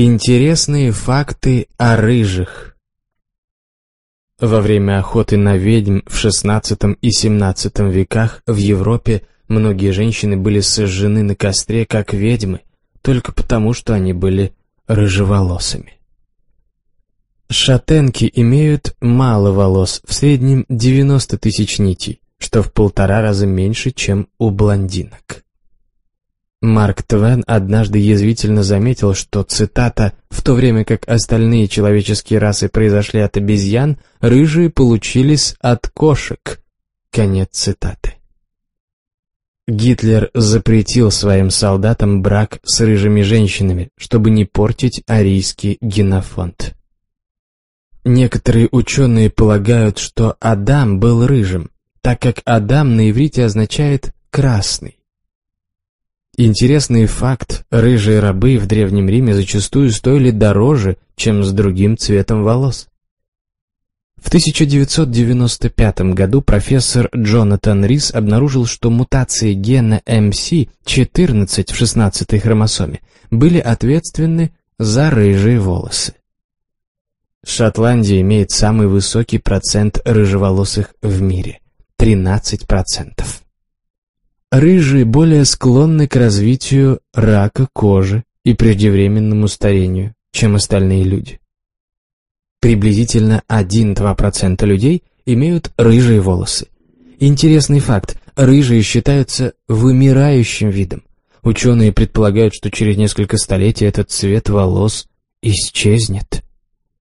Интересные факты о рыжих. Во время охоты на ведьм в XVI и XVII веках в Европе многие женщины были сожжены на костре как ведьмы, только потому, что они были рыжеволосыми. Шатенки имеют мало волос, в среднем 90 тысяч нитей, что в полтора раза меньше, чем у блондинок. Марк Твен однажды язвительно заметил, что, цитата, «в то время как остальные человеческие расы произошли от обезьян, рыжие получились от кошек». Конец цитаты. Гитлер запретил своим солдатам брак с рыжими женщинами, чтобы не портить арийский генофонд. Некоторые ученые полагают, что Адам был рыжим, так как Адам на иврите означает «красный». Интересный факт, рыжие рабы в Древнем Риме зачастую стоили дороже, чем с другим цветом волос. В 1995 году профессор Джонатан Рис обнаружил, что мутации гена MC14 в 16 хромосоме были ответственны за рыжие волосы. Шотландия имеет самый высокий процент рыжеволосых в мире – 13%. Рыжие более склонны к развитию рака кожи и преждевременному старению, чем остальные люди. Приблизительно 1-2% людей имеют рыжие волосы. Интересный факт – рыжие считаются вымирающим видом. Ученые предполагают, что через несколько столетий этот цвет волос исчезнет.